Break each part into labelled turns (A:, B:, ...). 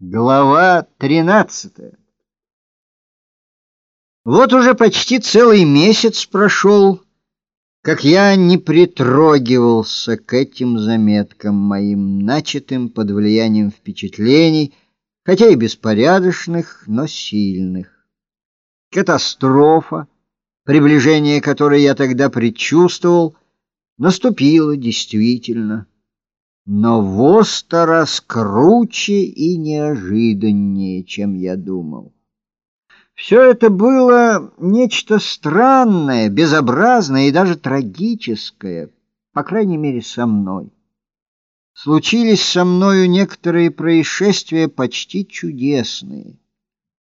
A: Глава 13 Вот уже почти целый месяц прошел, как я не притрогивался к этим заметкам моим, начатым под влиянием впечатлений, хотя и беспорядочных, но сильных. Катастрофа, приближение которой я тогда предчувствовал, наступила действительно но в сто раз круче и неожиданнее, чем я думал. Все это было нечто странное, безобразное и даже трагическое, по крайней мере, со мной. Случились со мною некоторые происшествия почти чудесные.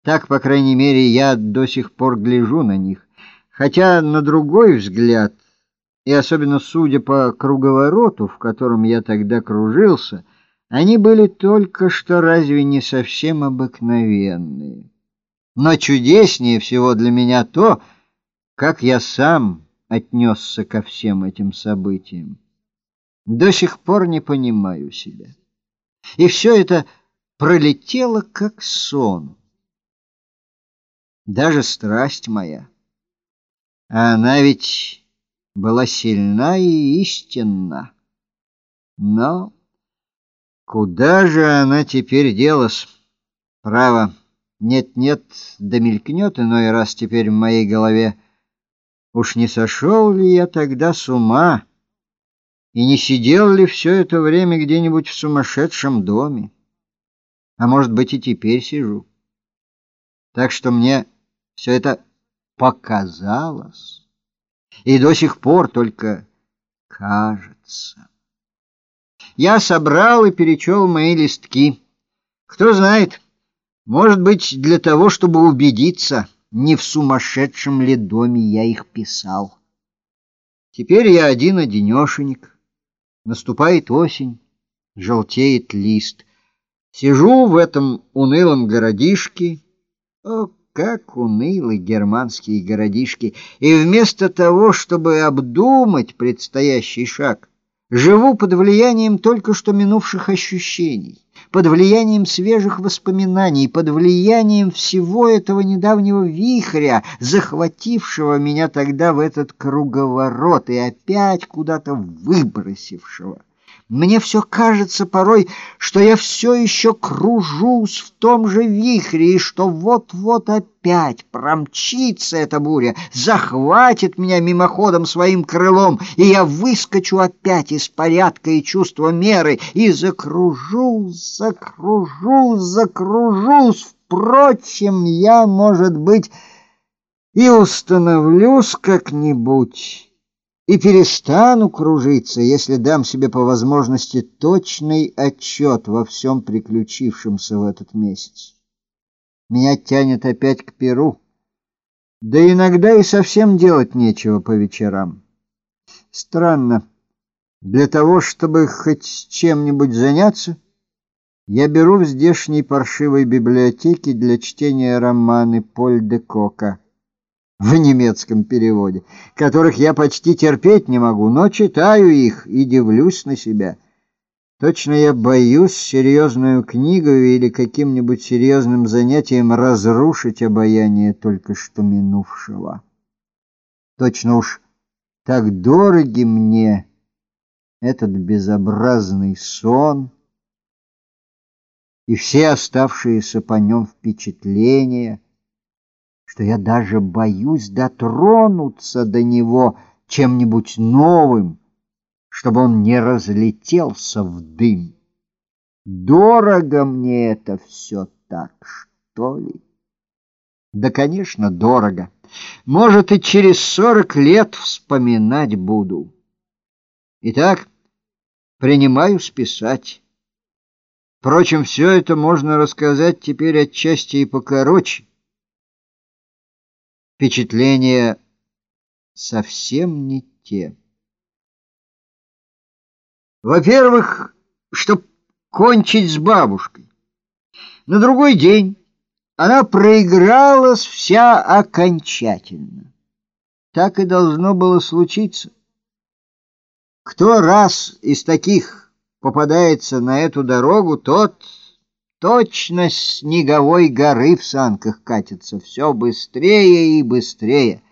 A: Так, по крайней мере, я до сих пор гляжу на них, хотя на другой взгляд — и особенно судя по круговороту, в котором я тогда кружился, они были только что разве не совсем обыкновенные. Но чудеснее всего для меня то, как я сам отнесся ко всем этим событиям. До сих пор не понимаю себя. И все это пролетело как сон. Даже страсть моя. А она ведь была сильна и истинна. Но куда же она теперь делась? Право, нет-нет, да мелькнет иной раз теперь в моей голове. Уж не сошел ли я тогда с ума? И не сидел ли все это время где-нибудь в сумасшедшем доме? А может быть, и теперь сижу. Так что мне все это показалось и до сих пор только кажется. Я собрал и перечел мои листки. Кто знает, может быть, для того, чтобы убедиться, не в сумасшедшем ли доме я их писал. Теперь я один-одинешенек. Наступает осень, желтеет лист. Сижу в этом унылом городишке. Как унылы германские городишки, и вместо того, чтобы обдумать предстоящий шаг, живу под влиянием только что минувших ощущений, под влиянием свежих воспоминаний, под влиянием всего этого недавнего вихря, захватившего меня тогда в этот круговорот и опять куда-то выбросившего. Мне все кажется порой, что я все еще кружусь в том же вихре, и что вот-вот опять промчится эта буря, захватит меня мимоходом своим крылом, и я выскочу опять из порядка и чувства меры, и закружусь, закружусь, закружусь. Впрочем, я, может быть, и установлюсь как-нибудь и перестану кружиться, если дам себе по возможности точный отчет во всем приключившемся в этот месяц. Меня тянет опять к перу, да иногда и совсем делать нечего по вечерам. Странно, для того, чтобы хоть чем-нибудь заняться, я беру в здешней паршивой библиотеке для чтения романы Поль де Кока в немецком переводе, которых я почти терпеть не могу, но читаю их и дивлюсь на себя. Точно я боюсь серьезную книгу или каким-нибудь серьезным занятием разрушить обаяние только что минувшего. Точно уж так дороги мне этот безобразный сон и все оставшиеся по нем впечатления — что я даже боюсь дотронуться до него чем-нибудь новым, чтобы он не разлетелся в дым. Дорого мне это все так, что ли? Да, конечно, дорого. Может, и через сорок лет вспоминать буду. Итак, принимаю списать. Впрочем, все это можно рассказать теперь отчасти и покороче впечатления совсем не те. Во-первых, чтоб кончить с бабушкой. На другой день она проигралась вся окончательно. Так и должно было случиться. Кто раз из таких попадается на эту дорогу, тот точно снеговой горы в санках катится, все быстрее и быстрее.